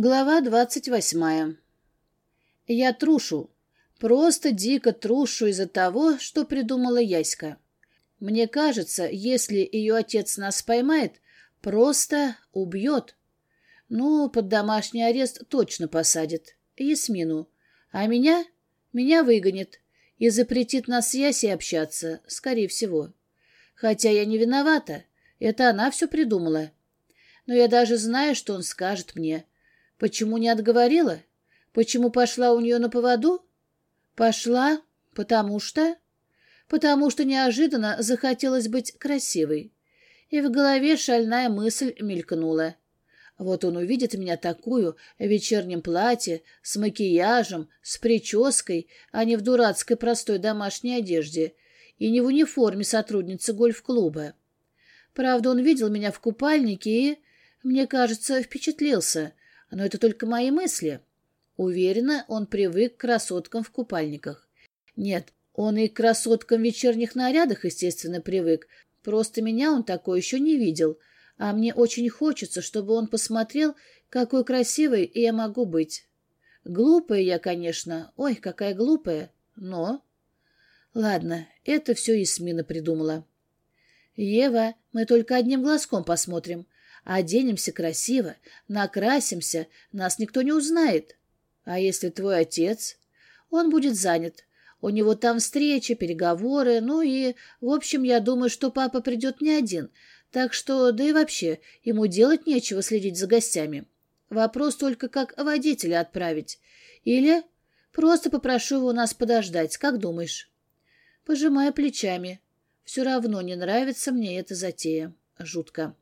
Глава двадцать восьмая. Я трушу. Просто дико трушу из-за того, что придумала Яська. Мне кажется, если ее отец нас поймает, просто убьет. Ну, под домашний арест точно посадит. Ясмину. А меня? Меня выгонит. И запретит нас с Ясей общаться, скорее всего. Хотя я не виновата. Это она все придумала. Но я даже знаю, что он скажет мне — Почему не отговорила? Почему пошла у нее на поводу? Пошла, потому что... Потому что неожиданно захотелось быть красивой. И в голове шальная мысль мелькнула. Вот он увидит меня такую, в вечернем платье, с макияжем, с прической, а не в дурацкой простой домашней одежде и не в униформе сотрудницы гольф-клуба. Правда, он видел меня в купальнике и, мне кажется, впечатлился, но это только мои мысли. Уверена, он привык к красоткам в купальниках. Нет, он и к красоткам в вечерних нарядах, естественно, привык. Просто меня он такой еще не видел. А мне очень хочется, чтобы он посмотрел, какой красивой я могу быть. Глупая я, конечно. Ой, какая глупая. Но... Ладно, это все Исмина придумала. «Ева, мы только одним глазком посмотрим. Оденемся красиво, накрасимся, нас никто не узнает. А если твой отец? Он будет занят. У него там встречи, переговоры, ну и, в общем, я думаю, что папа придет не один, так что, да и вообще, ему делать нечего следить за гостями. Вопрос только, как водителя отправить. Или просто попрошу его у нас подождать, как думаешь? Пожимая плечами. Все равно не нравится мне эта затея. Жутко.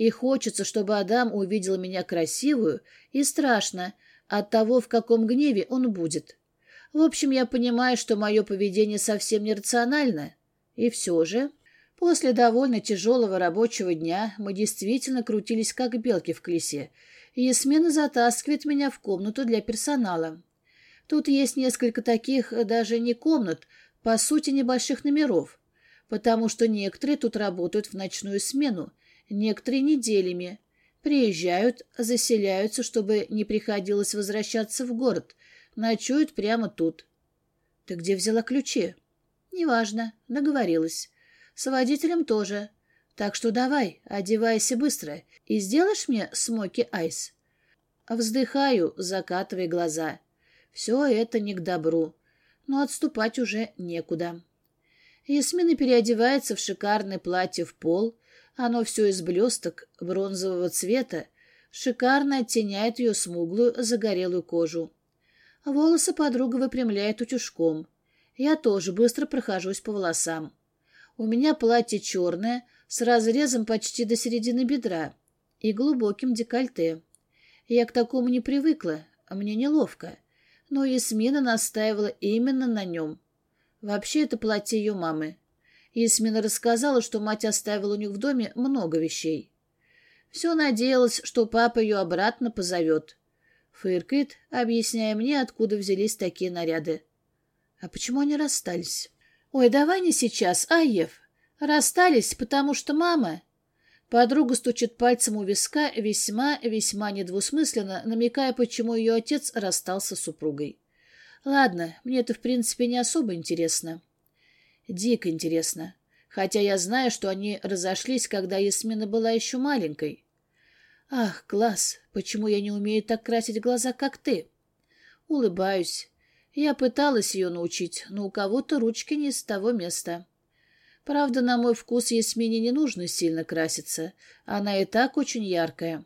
И хочется, чтобы Адам увидел меня красивую, и страшно от того, в каком гневе он будет. В общем, я понимаю, что мое поведение совсем нерационально. И все же, после довольно тяжелого рабочего дня мы действительно крутились, как белки в колесе, и Ясмина затаскивает меня в комнату для персонала. Тут есть несколько таких, даже не комнат, по сути, небольших номеров, потому что некоторые тут работают в ночную смену, Некоторые неделями. Приезжают, заселяются, чтобы не приходилось возвращаться в город. Ночуют прямо тут. Ты где взяла ключи? Неважно, договорилась. С водителем тоже. Так что давай, одевайся быстро и сделаешь мне смоки айс. Вздыхаю, закатывая глаза. Все это не к добру, но отступать уже некуда. Ясмина переодевается в шикарное платье в пол, оно все из блесток бронзового цвета, шикарно оттеняет ее смуглую загорелую кожу. Волосы подруга выпрямляет утюжком. Я тоже быстро прохожусь по волосам. У меня платье черное, с разрезом почти до середины бедра и глубоким декольте. Я к такому не привыкла, мне неловко. Но Ясмина настаивала именно на нем. Вообще, это платье ее мамы. Исмина рассказала, что мать оставила у них в доме много вещей. Все надеялась, что папа ее обратно позовет. Фыркает, объясняя мне, откуда взялись такие наряды. А почему они расстались? Ой, давай не сейчас, а, Ев? Расстались, потому что мама... Подруга стучит пальцем у виска весьма-весьма недвусмысленно, намекая, почему ее отец расстался с супругой. Ладно, мне это, в принципе, не особо интересно. Дико интересно. Хотя я знаю, что они разошлись, когда Ясмина была еще маленькой. Ах, класс, почему я не умею так красить глаза, как ты? Улыбаюсь. Я пыталась ее научить, но у кого-то ручки не с того места. Правда, на мой вкус Ясмине не нужно сильно краситься. Она и так очень яркая.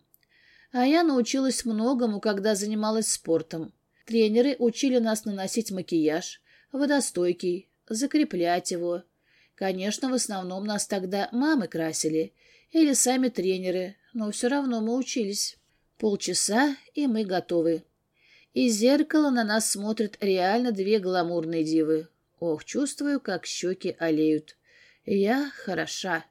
А я научилась многому, когда занималась спортом. Тренеры учили нас наносить макияж, водостойкий, закреплять его. Конечно, в основном нас тогда мамы красили или сами тренеры, но все равно мы учились. Полчаса, и мы готовы. Из зеркала на нас смотрят реально две гламурные дивы. Ох, чувствую, как щеки олеют. Я хороша.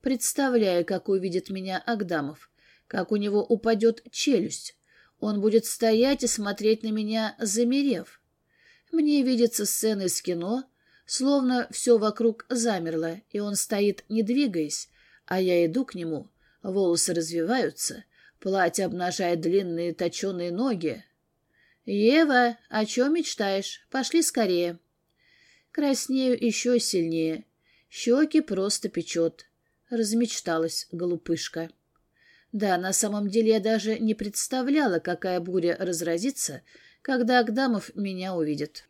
Представляю, как увидит меня Агдамов, как у него упадет челюсть. Он будет стоять и смотреть на меня, замерев. Мне видится сцена из кино, Словно все вокруг замерло, и он стоит, не двигаясь, а я иду к нему. Волосы развиваются, Платье обнажает длинные точеные ноги. «Ева, о чем мечтаешь? Пошли скорее». Краснею еще сильнее. Щеки просто печет. Размечталась голупышка. Да, на самом деле я даже не представляла, какая буря разразится, когда Агдамов меня увидит.